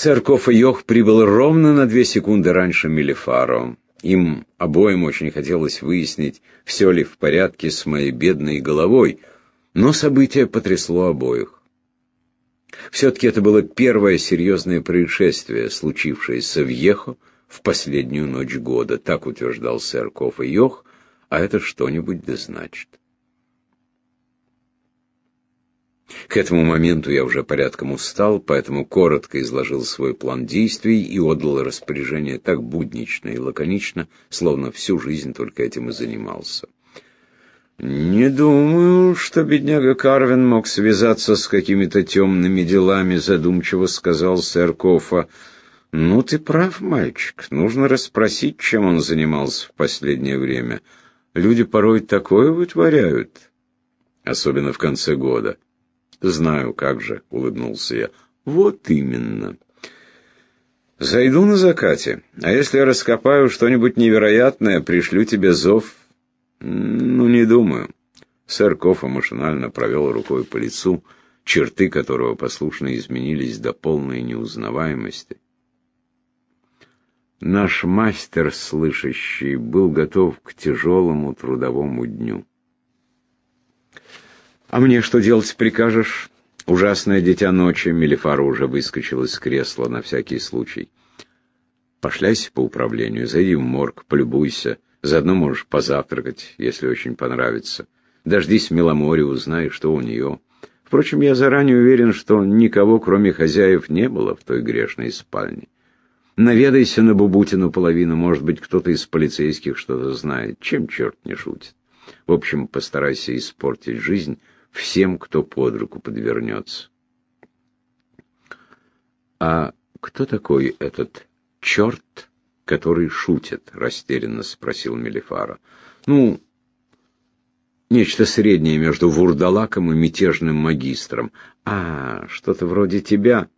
Сэр Кофа Йох прибыл ровно на две секунды раньше Мелифаро. Им обоим очень хотелось выяснить, все ли в порядке с моей бедной головой, но событие потрясло обоих. Все-таки это было первое серьезное происшествие, случившееся в Ехо в последнюю ночь года, так утверждал сэр Кофа Йох, а это что-нибудь да значит. К этому моменту я уже порядком устал, поэтому коротко изложил свой план действий и отдал распоряжение так буднично и лаконично, словно всю жизнь только этим и занимался. «Не думаю, что бедняга Карвин мог связаться с какими-то темными делами», — задумчиво сказал сэр Кофа. «Ну, ты прав, мальчик. Нужно расспросить, чем он занимался в последнее время. Люди порой такое вытворяют, особенно в конце года». «Знаю, как же», — улыбнулся я. «Вот именно». «Зайду на закате, а если раскопаю что-нибудь невероятное, пришлю тебе зов». «Ну, не думаю». Сэр Кофа машинально провел рукой по лицу, черты которого послушно изменились до полной неузнаваемости. Наш мастер, слышащий, был готов к тяжелому трудовому дню. «А мне что делать прикажешь?» Ужасное дитя ночи, Мелифара уже выскочил из кресла на всякий случай. «Пошляйся по управлению, зайди в морг, полюбуйся. Заодно можешь позавтракать, если очень понравится. Дождись Меломори, узнай, что у нее. Впрочем, я заранее уверен, что никого, кроме хозяев, не было в той грешной спальне. Наведайся на Бубутину половину, может быть, кто-то из полицейских что-то знает. Чем черт не шутит? В общем, постарайся испортить жизнь всем, кто под руку подвернется. «А кто такой этот черт, который шутит?» — растерянно спросил Мелифара. «Ну, нечто среднее между вурдалаком и мятежным магистром. А, что-то вроде тебя.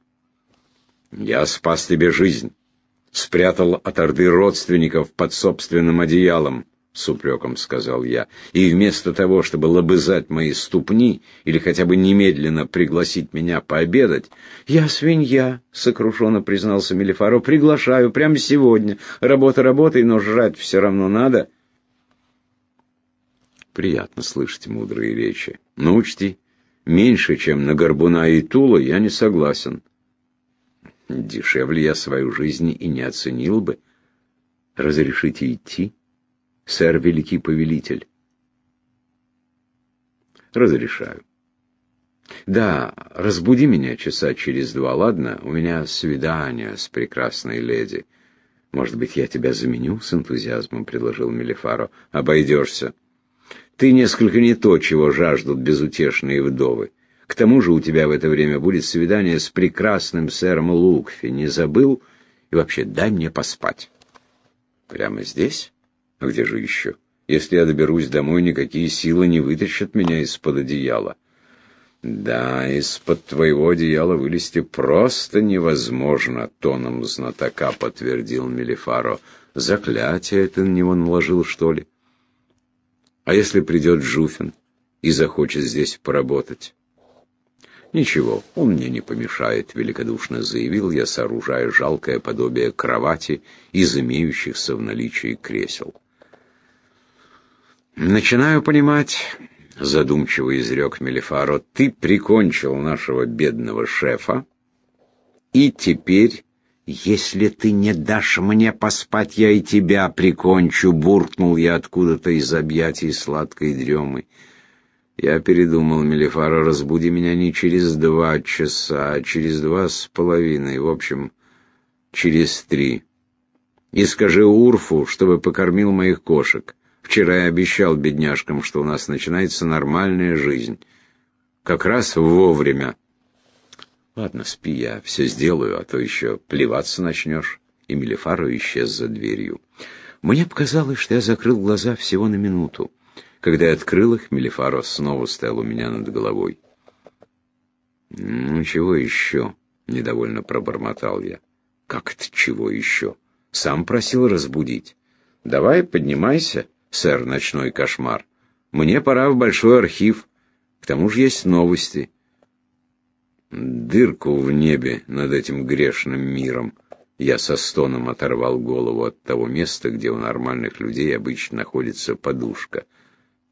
Я спас тебе жизнь, спрятал от орды родственников под собственным одеялом. — с упреком сказал я, — и вместо того, чтобы лобызать мои ступни или хотя бы немедленно пригласить меня пообедать, я свинья, — сокрушенно признался Мелифаро, — приглашаю прямо сегодня. Работа работой, но жрать все равно надо. Приятно слышать мудрые речи. Но учти, меньше, чем на Горбуна и Тула, я не согласен. Дешевле я свою жизнь и не оценил бы. Разрешите идти? — сэр великий повелитель. Разрешаю. Да, разбуди меня часа через два, ладно? У меня свидание с прекрасной леди. Может быть, я тебя заменю? С энтузиазмом предложил Мелифаро. Обойдешься. Ты несколько не то, чего жаждут безутешные вдовы. К тому же у тебя в это время будет свидание с прекрасным сэром Лукфи. Не забыл? И вообще, дай мне поспать. Прямо здесь? А где же еще? Если я доберусь домой, никакие силы не вытащат меня из-под одеяла. Да, из-под твоего одеяла вылезти просто невозможно, тоном знатока подтвердил Мелифаро. Заклятие ты на него наложил, что ли? А если придет Жуфин и захочет здесь поработать? «Ничего, он мне не помешает», — великодушно заявил я, сооружая жалкое подобие кровати из имеющихся в наличии кресел. «Начинаю понимать», — задумчиво изрек Мелифаро, — «ты прикончил нашего бедного шефа, и теперь, если ты не дашь мне поспать, я и тебя прикончу», — буркнул я откуда-то из объятий сладкой дремы. Я передумал, Мелифаро, разбуди меня не через два часа, а через два с половиной, в общем, через три. И скажи Урфу, чтобы покормил моих кошек. Вчера я обещал бедняжкам, что у нас начинается нормальная жизнь. Как раз вовремя. Ладно, спи, я все сделаю, а то еще плеваться начнешь. И Мелифару исчез за дверью. Мне показалось, что я закрыл глаза всего на минуту. Когда я открыл их, Мелифаро снова стоял у меня над головой. «Ну, чего еще?» — недовольно пробормотал я. «Как это чего еще? Сам просил разбудить. Давай, поднимайся» сэр Ночной Кошмар. Мне пора в большой архив. К тому же есть новости. Дырку в небе над этим грешным миром. Я со стоном оторвал голову от того места, где у нормальных людей обычно находится подушка.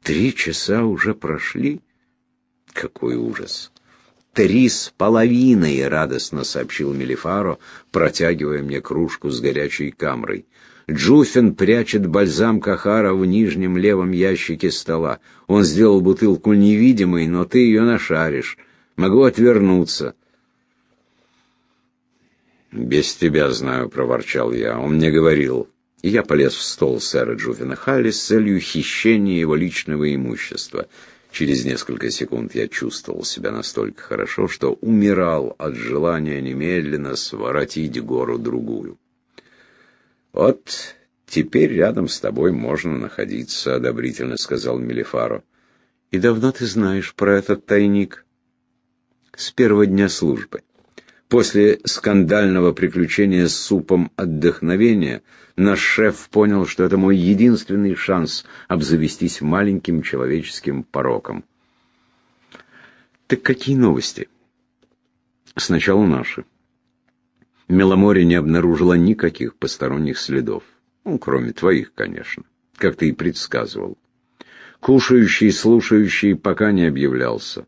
Три часа уже прошли? Какой ужас! Три с половиной, радостно сообщил Мелифаро, протягивая мне кружку с горячей камрой. Джуфин прячет бальзам Кахара в нижнем левом ящике стола. Он сделал бутылку невидимой, но ты ее нашаришь. Могу отвернуться. «Без тебя знаю», — проворчал я. Он мне говорил. И я полез в стол сэра Джуфина Халли с целью хищения его личного имущества. Через несколько секунд я чувствовал себя настолько хорошо, что умирал от желания немедленно своротить гору другую. «Вот теперь рядом с тобой можно находиться», — одобрительно сказал Мелифаро. «И давно ты знаешь про этот тайник?» «С первого дня службы. После скандального приключения с супом отдохновения наш шеф понял, что это мой единственный шанс обзавестись маленьким человеческим пороком. Так какие новости? Сначала наши. Меломоре не обнаружила никаких посторонних следов. Ну, кроме твоих, конечно, как ты и предсказывал. Кушающий, слушающий пока не объявлялся.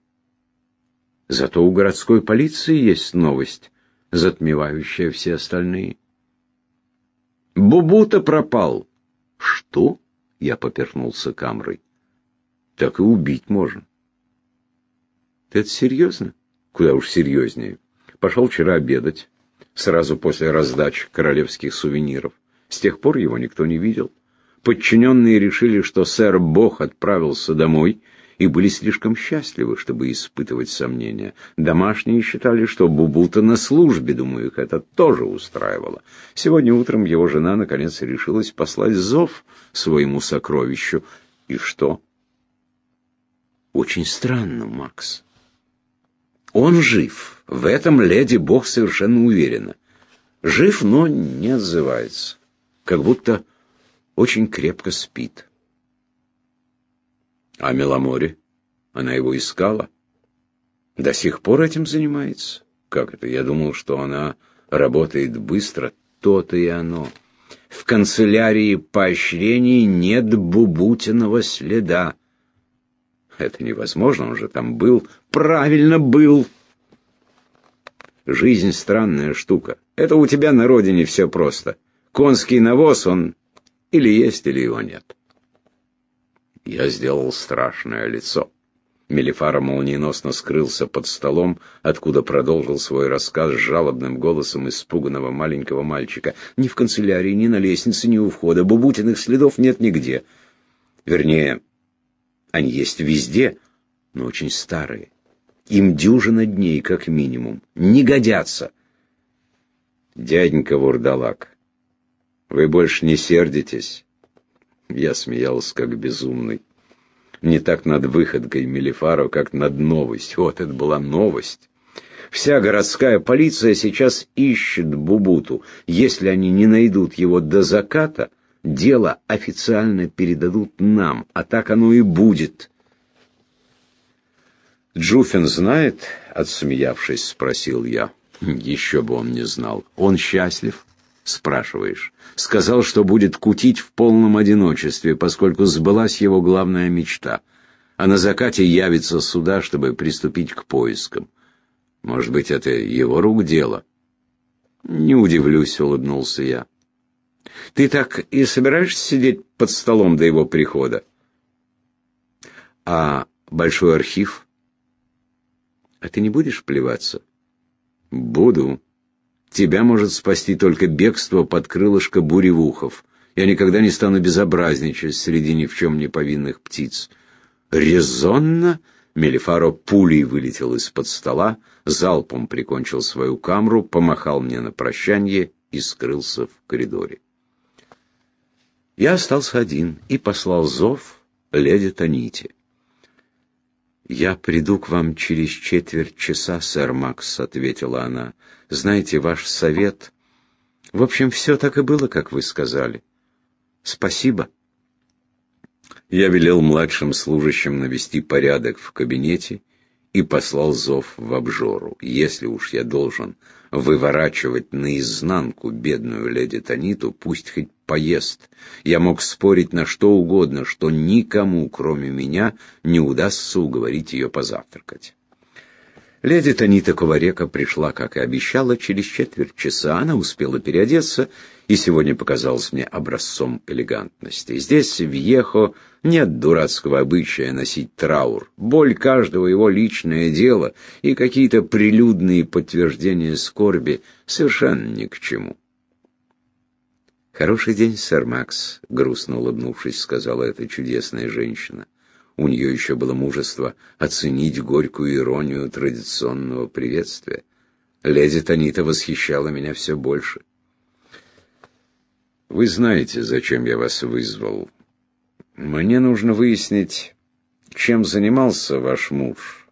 Зато у городской полиции есть новость, затмевающая все остальные. Бубута пропал. Что? Я поперхнулся камрой. Так и убить можно. Ты это серьезно? Куда уж серьезнее. Пошел вчера обедать, сразу после раздачи королевских сувениров. С тех пор его никто не видел. Подчиненные решили, что сэр Бог отправился домой и были слишком счастливы, чтобы испытывать сомнения. Домашние считали, что Бубута на службе, думаю, их это тоже устраивало. Сегодня утром его жена наконец решилась послать зов своему сокровищу. И что? Очень странно, Макс. Он жив. В этом леди Бог совершенно уверена. Жив, но не отзывается. Как будто очень крепко спит. А Меломоре? Она его искала? До сих пор этим занимается? Как это? Я думал, что она работает быстро. То-то и оно. В канцелярии поощрений нет бубутиного следа. Это невозможно, он же там был. Правильно был. Жизнь странная штука. Это у тебя на родине все просто. Конский навоз, он или есть, или его нет. Я сделал страшное лицо. Мелифара молниеносно скрылся под столом, откуда продолжил свой рассказ с жалобным голосом испуганного маленького мальчика. Ни в канцелярии, ни на лестнице, ни у входа. Бубутиных следов нет нигде. Вернее, они есть везде, но очень старые. Им дюжина дней, как минимум. Не годятся. Дяденька Вурдалак, вы больше не сердитесь? Я смеялся, как безумный. Не так над выходкой Мелифару, как над новостью. Вот это была новость. Вся городская полиция сейчас ищет Бубуту. Если они не найдут его до заката, дело официально передадут нам, а так оно и будет. Джуфин знает, отсмеявшись, спросил я. Еще бы он не знал. Он счастлив? спрашиваешь. Сказал, что будет кутить в полном одиночестве, поскольку сбылась его главная мечта. А на закате явится сюда, чтобы приступить к поискам. Может быть, это его рук дело? Не удивлюсь, улыбнулся я. Ты так и собираешься сидеть под столом до его прихода? А большой архив? А ты не будешь плеваться? Буду. Тебя может спасти только бегство под крылышко буревухов. Я никогда не стану безобразничать среди ни в чем не повинных птиц. Резонно Мелифаро пулей вылетел из-под стола, залпом прикончил свою камру, помахал мне на прощание и скрылся в коридоре. Я остался один и послал зов леди Таните. «Я приду к вам через четверть часа, сэр Макс», — ответила она. «Знаете, ваш совет...» «В общем, все так и было, как вы сказали. Спасибо». Я велел младшим служащим навести порядок в кабинете и послал зов в обжору. Если уж я должен выворачивать наизнанку бедную леди Таниту, пусть хоть поест. Я мог спорить на что угодно, что никому, кроме меня, не удастся уговорить ее позавтракать. Леди Танита Коварека пришла, как и обещала, через четверть часа. Она успела переодеться и сегодня показалась мне образцом элегантности. Здесь, в Ехо, нет дурацкого обычая носить траур. Боль каждого его личное дело и какие-то прилюдные подтверждения скорби совершенно ни к чему. «Хороший день, сэр Макс», — грустно улыбнувшись, сказала эта чудесная женщина. У нее еще было мужество оценить горькую иронию традиционного приветствия. Леди Танита восхищала меня все больше. «Вы знаете, зачем я вас вызвал. Мне нужно выяснить, чем занимался ваш муж,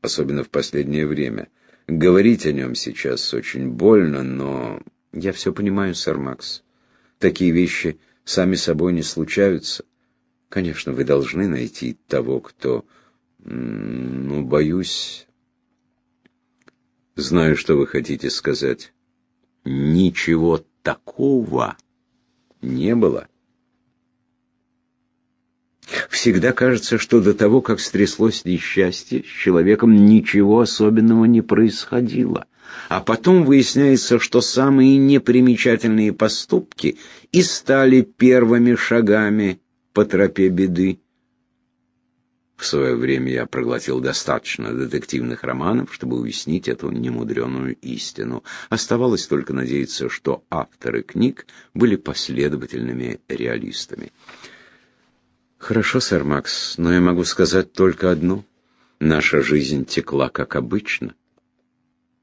особенно в последнее время. Говорить о нем сейчас очень больно, но я все понимаю, сэр Макс. Такие вещи сами собой не случаются. Конечно, вы должны найти того, кто... Ну, боюсь... Знаю, что вы хотите сказать. Ничего такого не было. Всегда кажется, что до того, как стряслось несчастье, с человеком ничего особенного не происходило. А потом выясняется, что самые непримечательные поступки и стали первыми шагами по тропе беды. В свое время я проглотил достаточно детективных романов, чтобы уяснить эту немудреную истину. Оставалось только надеяться, что авторы книг были последовательными реалистами. Хорошо, сэр Макс, но я могу сказать только одно. Наша жизнь текла как обычно.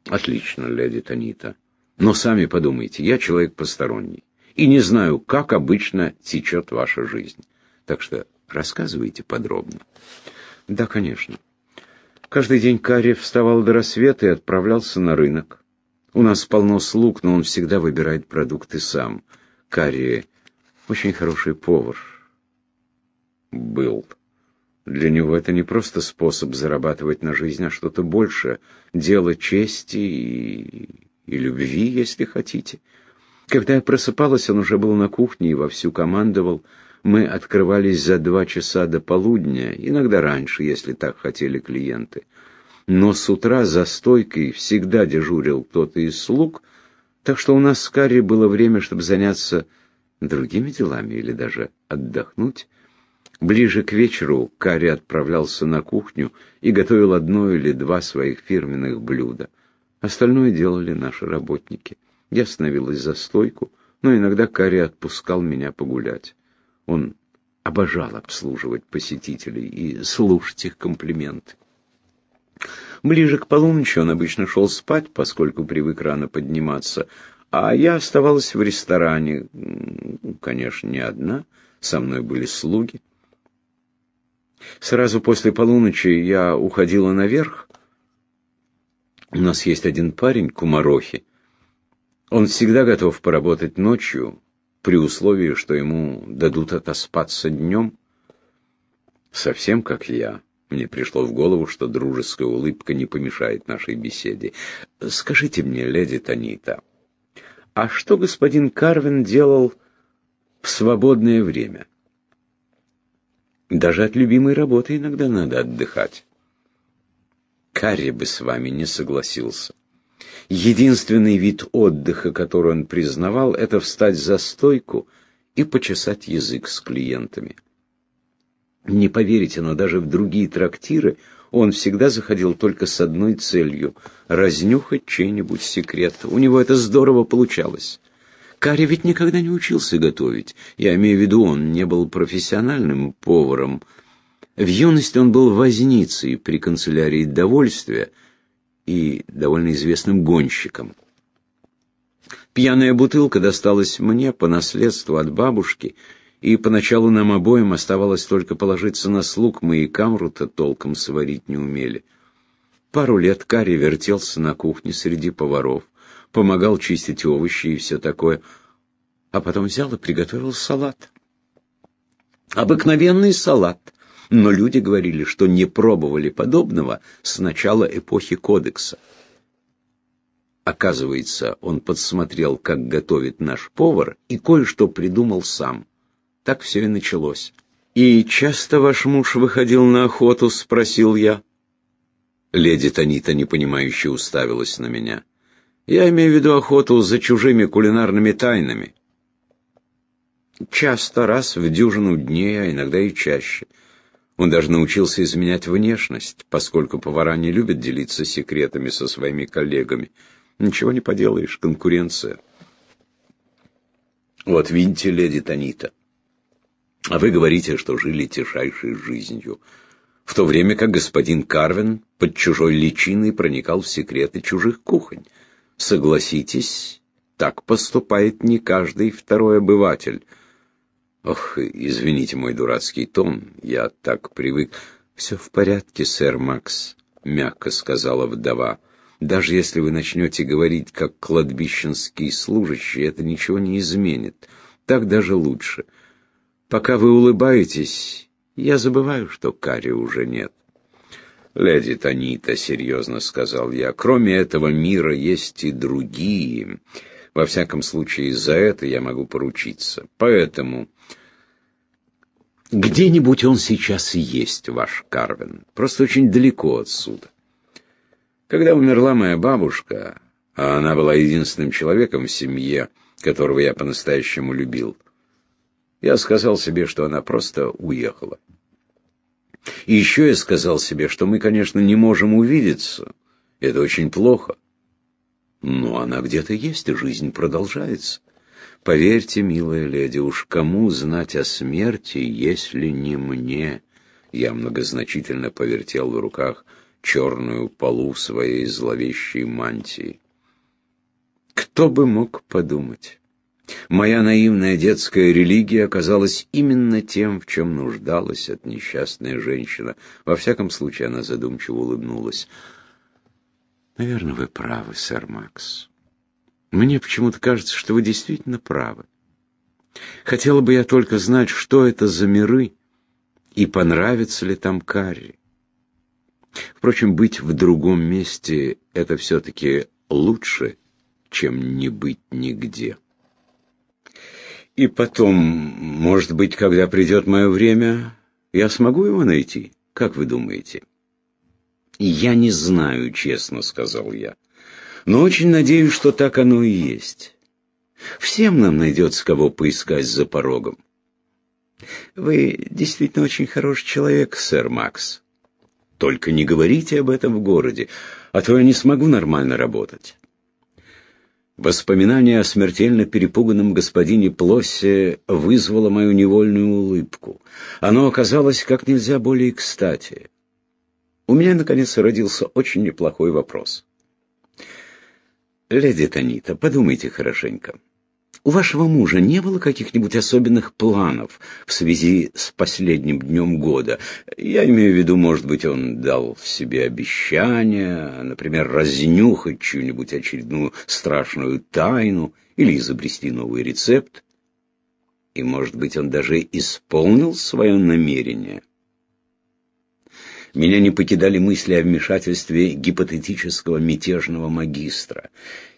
Отлично, леди Танита. Но сами подумайте, я человек посторонний и не знаю, как обычно течет ваша жизнь. Так что рассказывайте подробно. Да, конечно. Каждый день Карри вставал до рассвета и отправлялся на рынок. У нас полно слуг, но он всегда выбирает продукты сам. Карри очень хороший повар. Был. Для него это не просто способ зарабатывать на жизнь, а что-то большее. Дело чести и, и любви, если хотите. Когда я просыпалась, он уже был на кухне и вовсю командовал – мы открывались за два часа до полудня, иногда раньше, если так хотели клиенты. Но с утра за стойкой всегда дежурил кто-то из слуг, так что у нас с Карри было время, чтобы заняться другими делами или даже отдохнуть. Ближе к вечеру Карри отправлялся на кухню и готовил одно или два своих фирменных блюда. Остальное делали наши работники. Я становилась за стойку, но иногда Карри отпускал меня погулять. Он обожал обслуживать посетителей и слушать их комплименты. Ближе к полуночи он обычно шел спать, поскольку привык рано подниматься, а я оставалась в ресторане, конечно, не одна, со мной были слуги. Сразу после полуночи я уходила наверх. У нас есть один парень, Кумарохи. Он всегда готов поработать ночью, при условии, что ему дадут отоспаться днем. Совсем как я. Мне пришло в голову, что дружеская улыбка не помешает нашей беседе. Скажите мне, леди Танита, а что господин Карвин делал в свободное время? Даже от любимой работы иногда надо отдыхать. Карри бы с вами не согласился. Единственный вид отдыха, который он признавал, это встать за стойку и почесать язык с клиентами. Не поверите, но даже в другие трактиры он всегда заходил только с одной целью — разнюхать чей-нибудь секрет. У него это здорово получалось. Карри ведь никогда не учился готовить. Я имею в виду, он не был профессиональным поваром. В юности он был возницей при канцелярии довольствия — и довольно известным гонщиком. Пьяная бутылка досталась мне по наследству от бабушки, и поначалу нам обоим оставалось только положиться на слуг, мы и камру-то толком сварить не умели. Пару лет Карри вертелся на кухне среди поваров, помогал чистить овощи и все такое, а потом взял и приготовил салат. Обыкновенный салат, но люди говорили, что не пробовали подобного с начала эпохи Кодекса. Оказывается, он подсмотрел, как готовит наш повар, и кое-что придумал сам. Так все и началось. «И часто ваш муж выходил на охоту?» — спросил я. Леди Танита непонимающе уставилась на меня. «Я имею в виду охоту за чужими кулинарными тайнами». «Часто, раз в дюжину дней, а иногда и чаще». Он даже научился изменять внешность, поскольку повара не любят делиться секретами со своими коллегами. Ничего не поделаешь, конкуренция. Вот видите, леди Танита, а вы говорите, что жили тишайшей жизнью, в то время как господин Карвин под чужой личиной проникал в секреты чужих кухонь. Согласитесь, так поступает не каждый второй обыватель. Ох, извините мой дурацкий тон, я так привык. Все в порядке, сэр Макс, мягко сказала вдова. Даже если вы начнете говорить как кладбищенский служащий, это ничего не изменит. Так даже лучше. Пока вы улыбаетесь, я забываю, что Кари уже нет. «Леди Танита», — серьезно сказал я, — «кроме этого мира есть и другие. Во всяком случае, за это я могу поручиться. Поэтому...» «Где-нибудь он сейчас есть, ваш Карвин, просто очень далеко отсюда. Когда умерла моя бабушка, а она была единственным человеком в семье, которого я по-настоящему любил, я сказал себе, что она просто уехала. И еще я сказал себе, что мы, конечно, не можем увидеться. Это очень плохо. Но она где-то есть, и жизнь продолжается. Поверьте, милая леди, уж кому знать о смерти, если не мне? Я многозначительно повертел в руках черную полу своей зловещей мантии. Кто бы мог подумать? Моя наивная детская религия оказалась именно тем, в чем нуждалась от несчастная женщина. Во всяком случае, она задумчиво улыбнулась. «Наверное, вы правы, сэр Макс. Мне почему-то кажется, что вы действительно правы. Хотела бы я только знать, что это за миры и понравится ли там Карри. Впрочем, быть в другом месте — это все-таки лучше, чем не быть нигде». И потом, может быть, когда придет мое время, я смогу его найти? Как вы думаете? Я не знаю, честно сказал я. Но очень надеюсь, что так оно и есть. Всем нам найдется кого поискать за порогом. Вы действительно очень хороший человек, сэр Макс. Только не говорите об этом в городе, а то я не смогу нормально работать. Воспоминание о смертельно перепуганном господине Плоссе вызвало мою невольную улыбку. Оно оказалось как нельзя более кстати. У меня, наконец, родился очень неплохой вопрос. «Леди Танита, подумайте хорошенько. У вашего мужа не было каких-нибудь особенных планов в связи с последним днем года? Я имею в виду, может быть, он дал себе обещание, например, разнюхать чью-нибудь очередную страшную тайну или изобрести новый рецепт? И, может быть, он даже исполнил свое намерение?» Меня не покидали мысли о вмешательстве гипотетического мятежного магистра.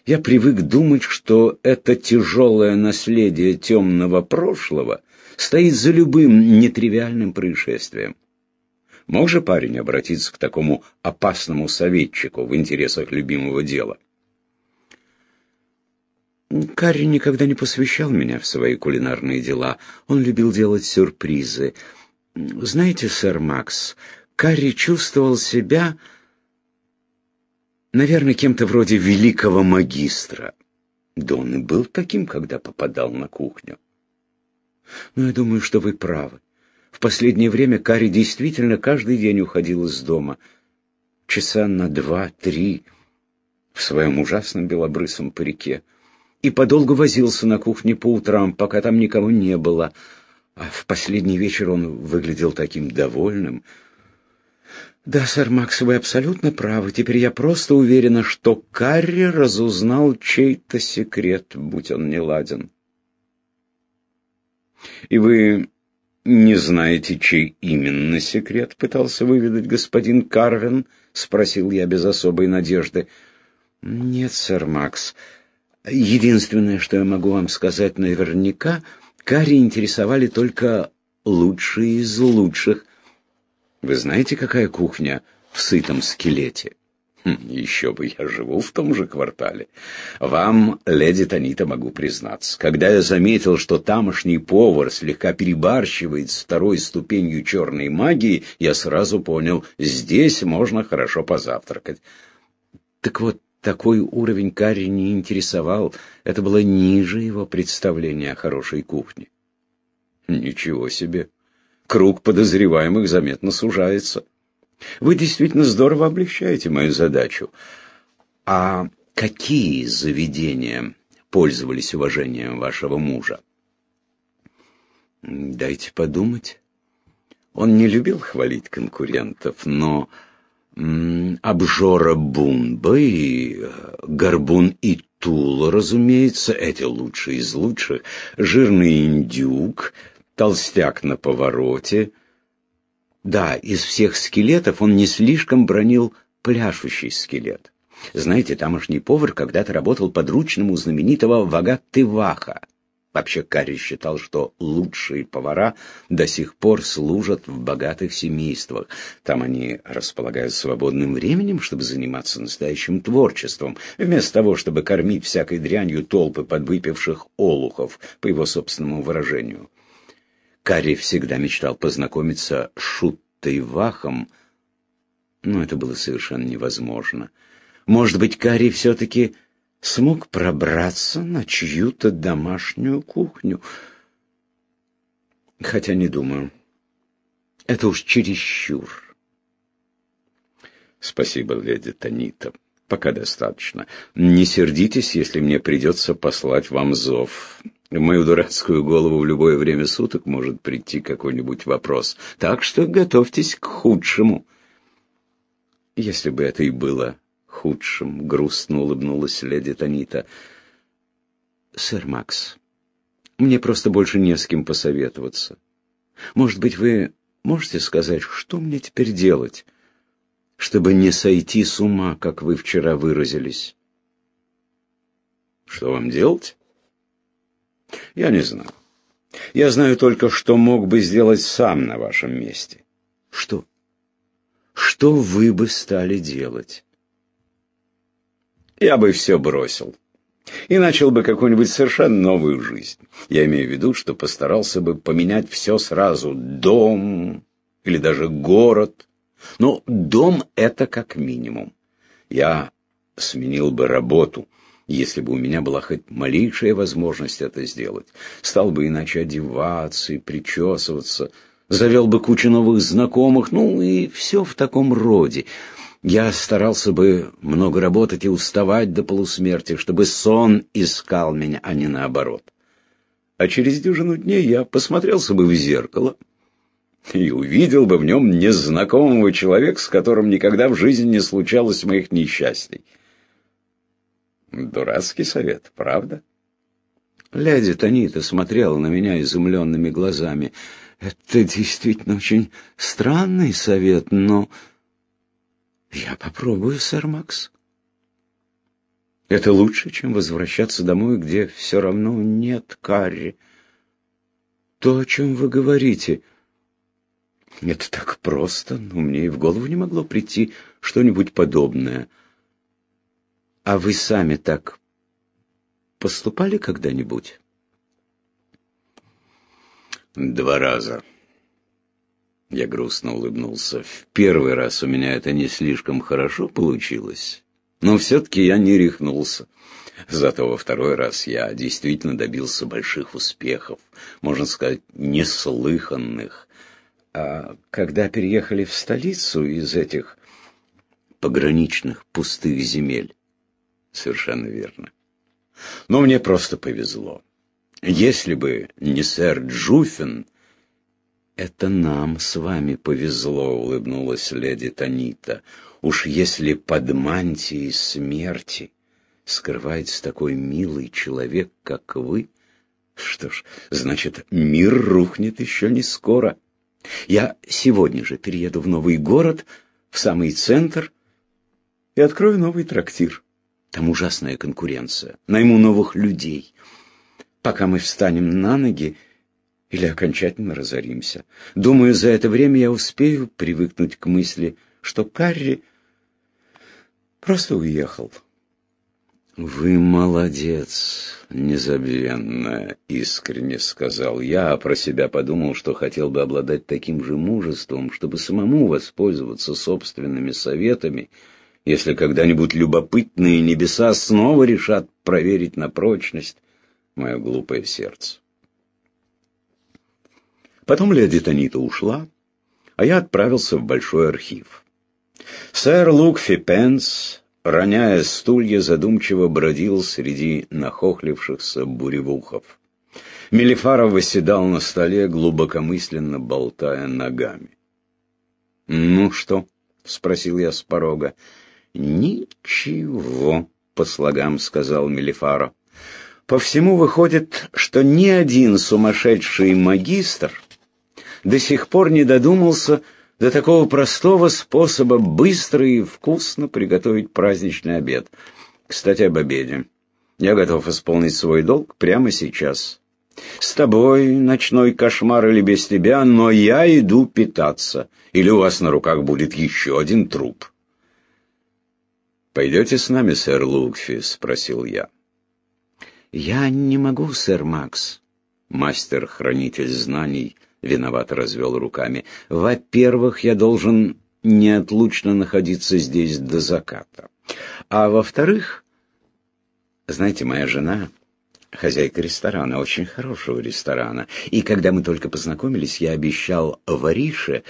Я привык думать, что это тяжелое наследие темного прошлого стоит за любым нетривиальным происшествием. Мог же парень обратиться к такому опасному советчику в интересах любимого дела? Карри никогда не посвящал меня в свои кулинарные дела. Он любил делать сюрпризы. Знаете, сэр Макс, Карри чувствовал себя, наверное, кем-то вроде великого магистра. Да он и был таким, когда попадал на кухню. Но я думаю, что вы правы. В последнее время Карри действительно каждый день уходил из дома. Часа на два-три в своем ужасном белобрысом парике. И подолгу возился на кухне по утрам, пока там никого не было. А в последний вечер он выглядел таким довольным, да, сэр Макс, вы абсолютно правы. Теперь я просто уверена, что Карри разузнал чей-то секрет, будь он не ладен. И вы «Не знаете, чей именно секрет?» — пытался выведать господин Карвин, — спросил я без особой надежды. «Нет, сэр Макс. Единственное, что я могу вам сказать наверняка, Карри интересовали только лучшие из лучших. Вы знаете, какая кухня в сытом скелете?» Хм, еще бы, я живу в том же квартале. Вам, леди Танита, могу признаться, когда я заметил, что тамошний повар слегка перебарщивает второй ступенью черной магии, я сразу понял, здесь можно хорошо позавтракать. Так вот, такой уровень Карри не интересовал, это было ниже его представления о хорошей кухне. Ничего себе! Круг подозреваемых заметно сужается. Вы действительно здорово облегчаете мою задачу. А какие заведения пользовались уважением вашего мужа? Дайте подумать. Он не любил хвалить конкурентов, но обжора Бунба и э, Горбун и Тула, разумеется, эти лучшие из лучших, жирный индюк, толстяк на повороте — да, из всех скелетов он не слишком бронил пляшущий скелет. Знаете, тамошний повар когда-то работал подручным у знаменитого Вагаттываха. Вообще Карри считал, что лучшие повара до сих пор служат в богатых семействах. Там они располагают свободным временем, чтобы заниматься настоящим творчеством, вместо того, чтобы кормить всякой дрянью толпы подвыпивших олухов, по его собственному выражению. Карри всегда мечтал познакомиться с Шуттой Вахом, но это было совершенно невозможно. Может быть, Карри все-таки смог пробраться на чью-то домашнюю кухню. Хотя не думаю. Это уж чересчур. Спасибо, леди Танита. Пока достаточно. Не сердитесь, если мне придется послать вам зов. В мою дурацкую голову в любое время суток может прийти какой-нибудь вопрос. Так что готовьтесь к худшему. Если бы это и было худшим, грустно улыбнулась леди Танита. Сэр Макс, мне просто больше не с кем посоветоваться. Может быть, вы можете сказать, что мне теперь делать, чтобы не сойти с ума, как вы вчера выразились? Что вам делать? Я не знаю. Я знаю только, что мог бы сделать сам на вашем месте. Что? Что вы бы стали делать? Я бы все бросил. И начал бы какую-нибудь совершенно новую жизнь. Я имею в виду, что постарался бы поменять все сразу. Дом или даже город. Но дом — это как минимум. Я сменил бы работу если бы у меня была хоть малейшая возможность это сделать. Стал бы иначе одеваться и причесываться, завел бы кучу новых знакомых, ну и все в таком роде. Я старался бы много работать и уставать до полусмерти, чтобы сон искал меня, а не наоборот. А через дюжину дней я посмотрелся бы в зеркало и увидел бы в нем незнакомого человека, с которым никогда в жизни не случалось моих несчастий. Дурацкий совет, правда? Леди Танита смотрела на меня изумленными глазами. Это действительно очень странный совет, но... Я попробую, сэр Макс. Это лучше, чем возвращаться домой, где все равно нет Карри. То, о чем вы говорите, это так просто, но мне и в голову не могло прийти что-нибудь подобное — а вы сами так поступали когда-нибудь? Два раза. Я грустно улыбнулся. В первый раз у меня это не слишком хорошо получилось, но все-таки я не рехнулся. Зато во второй раз я действительно добился больших успехов, можно сказать, неслыханных. А когда переехали в столицу из этих пограничных пустых земель, Совершенно верно. Но мне просто повезло. Если бы не сэр Джуфин, это нам с вами повезло, улыбнулась леди Танита. Уж если под мантией смерти скрывается такой милый человек, как вы, Что ж, значит, мир рухнет еще не скоро. Я сегодня же перееду в новый город, в самый центр, и открою новый трактир. Там ужасная конкуренция. Найму новых людей. Пока мы встанем на ноги или окончательно разоримся. Думаю, за это время я успею привыкнуть к мысли, что Карри просто уехал. «Вы молодец, незабвенно», — искренне сказал я, а про себя подумал, что хотел бы обладать таким же мужеством, чтобы самому воспользоваться собственными советами, если когда-нибудь любопытные небеса снова решат проверить на прочность мое глупое сердце. Потом леди Танита ушла, а я отправился в большой архив. Сэр Лук Фипенс роняя стулья, задумчиво бродил среди нахохлившихся буревухов. Мелифаров восседал на столе, глубокомысленно болтая ногами. «Ну что?» — спросил я с порога. «Ничего», — по слогам сказал Мелифаров. «По всему выходит, что ни один сумасшедший магистр до сих пор не додумался до такого простого способа быстро и вкусно приготовить праздничный обед. Кстати, об обеде. Я готов исполнить свой долг прямо сейчас. С тобой, ночной кошмар или без тебя, но я иду питаться. Или у вас на руках будет еще один труп. «Пойдете с нами, сэр Лукфи?» — спросил я. «Я не могу, сэр Макс». Мастер-хранитель знаний виновато развел руками. Во-первых, я должен неотлучно находиться здесь до заката. А во-вторых, знаете, моя жена хозяйка ресторана, очень хорошего ресторана. И когда мы только познакомились, я обещал Варише,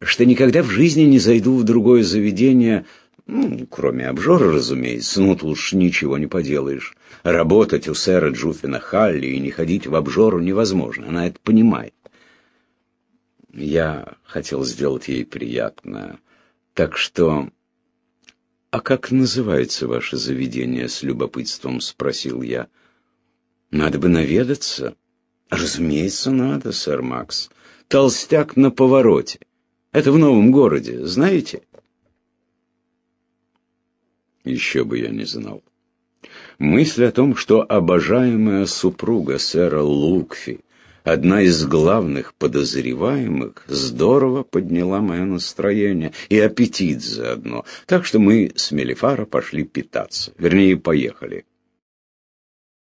что никогда в жизни не зайду в другое заведение, ну, кроме обжора, разумеется, ну, тут уж ничего не поделаешь. Работать у сэра Джуффина Халли и не ходить в обжору невозможно, она это понимает. Я хотел сделать ей приятно. Так что... «А как называется ваше заведение?» — с любопытством спросил я. «Надо бы наведаться». «Разумеется, надо, сэр Макс. Толстяк на повороте. Это в новом городе, знаете?» Еще бы я не знал. Мысль о том, что обожаемая супруга сэра Лукфи одна из главных подозреваемых, здорово подняла мое настроение и аппетит заодно. Так что мы с Мелифара пошли питаться. Вернее, поехали.